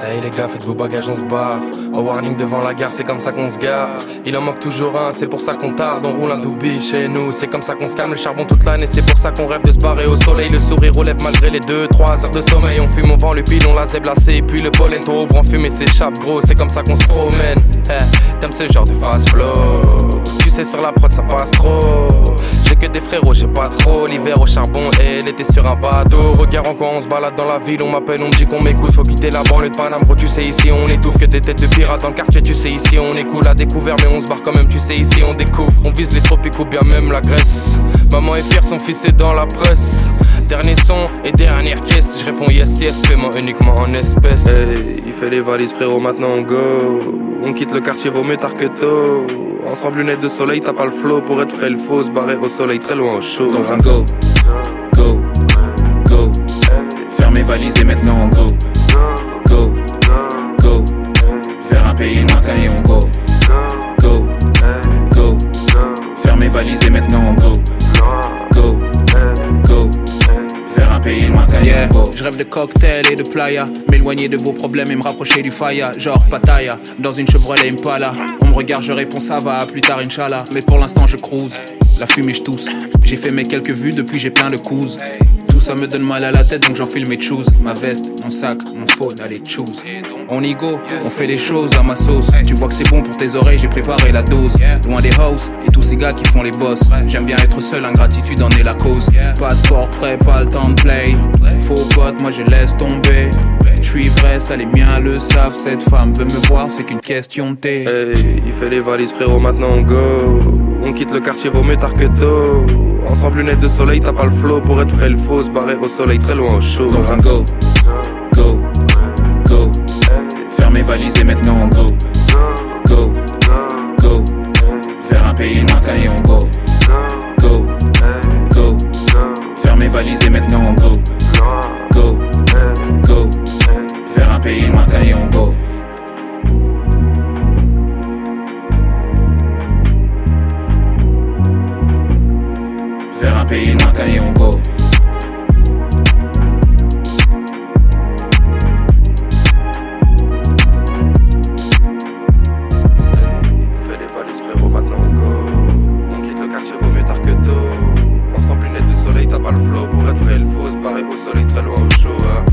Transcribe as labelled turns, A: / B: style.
A: Ça y est les gars, faites vos bagages, on se barre. Au warning devant la gare, c'est comme ça qu'on se gare. Il en manque toujours un, c'est pour ça qu'on tarde. On roule un doubi chez nous, c'est comme ça qu'on se calme le charbon toute l'année. C'est pour ça qu'on rêve de se barrer au soleil. Le sourire relève malgré les 2-3 heures de sommeil. On fume, on vend le pile, on la et puis le pollen trop ouvre en fumée s'échappe gros. C'est comme ça qu'on se promène. Eh, T'aimes ce genre de fast flow. Tu sais, sur la prod, ça passe trop. Que des frérots, j'ai pas trop. L'hiver au charbon et l'été sur un bateau. Regarde encore, on se balade dans la ville, on m'appelle, on me dit qu'on m'écoute. Faut quitter la banlieue de Paname, gros, tu sais, ici on étouffe. Que des têtes de pirates dans le quartier, tu sais, ici on est cool à découvert, mais on se barre quand même, tu sais, ici on découvre. On vise les tropiques ou bien même la Grèce. Maman est fière, son fils est dans la presse. Dernier son et dernière caisse, je réponds yes, yes, paiement uniquement en espèces.
B: Hey, il fait les valises, frérot, maintenant on go. On quitte le quartier, vaut mieux tard que tôt. Ensemble, lunettes de soleil, t'as pas le flow pour être frais, il faut se barrer au soleil, très loin au chaud.
C: Donc on go, go, go. Faire mes valises et maintenant on go,
D: Yeah, je rêve de cocktails et de playa. M'éloigner de vos problèmes et me rapprocher du faya Genre Pattaya, dans une Chevrolet Impala. On me regarde, je réponds ça va, plus tard Inch'Allah. Mais pour l'instant je cruise, la fumée je tousse. J'ai fait mes quelques vues, depuis j'ai plein de couses. Tout ça me donne mal à la tête donc j'enfile mes choose. Ma veste, mon sac, mon phone, allez choose. On y go, on fait les choses à ma sauce. Tu vois que c'est bon pour tes oreilles, j'ai préparé la dose. Loin des house et tous ces gars qui font les boss. J'aime bien être seul, ingratitude en est la cause Passeport prêt, pas le temps de play Faux pote, moi je laisse tomber Je suis vrai, ça les miens le savent Cette femme veut me voir, c'est qu'une question de thé
B: Hey, il fait les valises, frérot, maintenant on go. On quitte le quartier, vaut mieux tard que tôt. Ensemble, lunettes de soleil, t'as pas le flow pour être frais, il faut se barrer au soleil, très loin au chaud.
C: Donc on go, go, go. Faire mes valises et maintenant on go, go. Mes valises et maintenant on go, go, go. Faire un pays lointain et on go. Faire un pays lointain et on go.
B: pas de le fausse, barré au soleil très loin au chaud. Hein.